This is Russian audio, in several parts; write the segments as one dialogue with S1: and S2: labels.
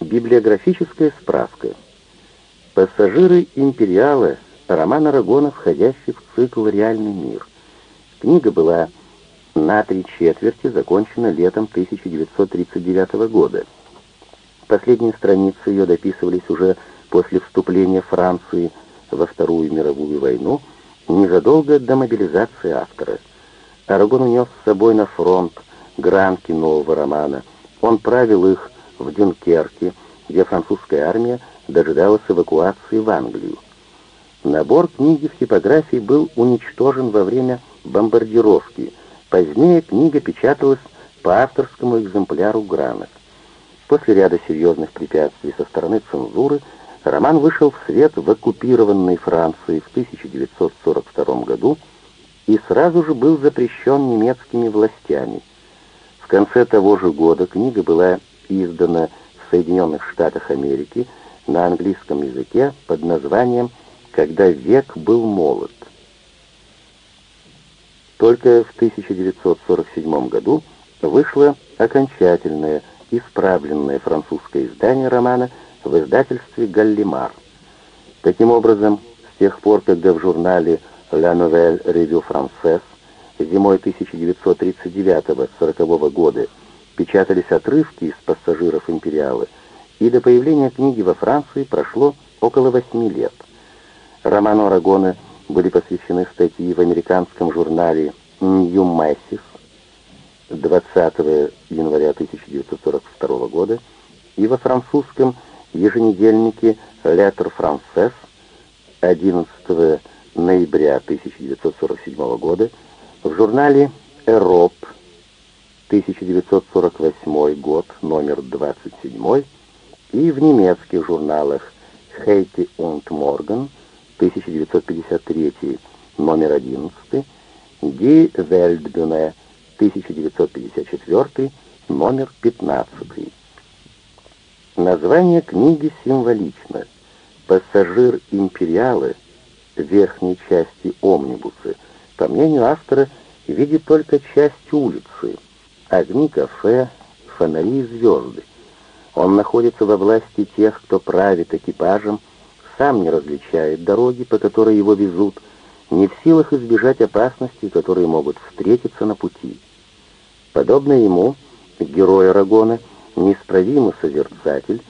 S1: Библиографическая справка. «Пассажиры Империала» — роман Арагона, входящий в цикл «Реальный мир». Книга была на три четверти закончена летом 1939 года. Последние страницы ее дописывались уже после вступления Франции во Вторую мировую войну, незадолго до мобилизации автора. Арагон унес с собой на фронт гранки нового романа. Он правил их в Дюнкерке, где французская армия дожидалась эвакуации в Англию. Набор книги в типографии был уничтожен во время бомбардировки. Позднее книга печаталась по авторскому экземпляру гранок. После ряда серьезных препятствий со стороны цензуры роман вышел в свет в оккупированной Франции в 1942 году и сразу же был запрещен немецкими властями. В конце того же года книга была издана в Соединенных Штатах Америки на английском языке под названием «Когда век был молод». Только в 1947 году вышло окончательное, исправленное французское издание романа в издательстве «Галлимар». Таким образом, с тех пор, когда в журнале «La Nouvelle Revue Française» зимой 1939-40 года печатались отрывки из пассажиров «Империалы», и до появления книги во Франции прошло около восьми лет. Роману Арагона были посвящены статьи в американском журнале «New Massive» 20 января 1942 года и во французском еженедельнике «Lettre Française» 11 ноября 1947 года, в журнале «Эроп» 1948 год, номер 27, и в немецких журналах «Хейти und Morgen» 1953, номер 11, «Die Weltbühne» 1954, номер 15. Название книги символично. «Пассажир Империалы» верхней части омнибуса, по мнению автора, видит только часть улицы, огни кафе, фонари и звезды. Он находится во власти тех, кто правит экипажем, сам не различает дороги, по которой его везут, не в силах избежать опасностей, которые могут встретиться на пути. Подобно ему, герой Арагона, неисправимый созерцатель,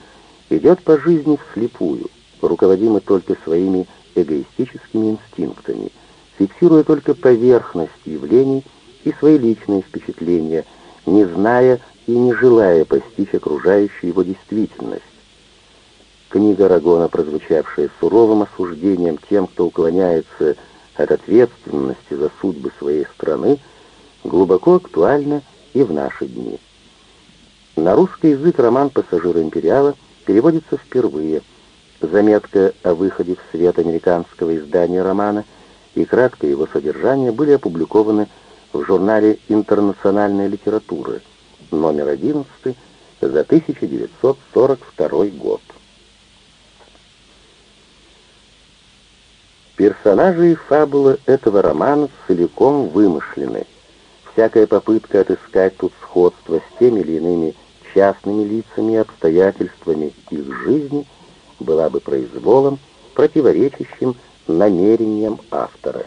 S1: идет по жизни вслепую, руководимый только своими эгоистическими инстинктами, фиксируя только поверхность явлений и свои личные впечатления, не зная и не желая постичь окружающую его действительность. Книга Рагона, прозвучавшая суровым осуждением тем, кто уклоняется от ответственности за судьбы своей страны, глубоко актуальна и в наши дни. На русский язык роман «Пассажир Империала» переводится впервые. Заметка о выходе в свет американского издания романа и краткое его содержание были опубликованы в журнале «Интернациональная литература», номер 11, за 1942 год. Персонажи и фабула этого романа целиком вымышлены. Всякая попытка отыскать тут сходство с теми или иными частными лицами и обстоятельствами их жизни была бы произволом, противоречащим намерениям автора.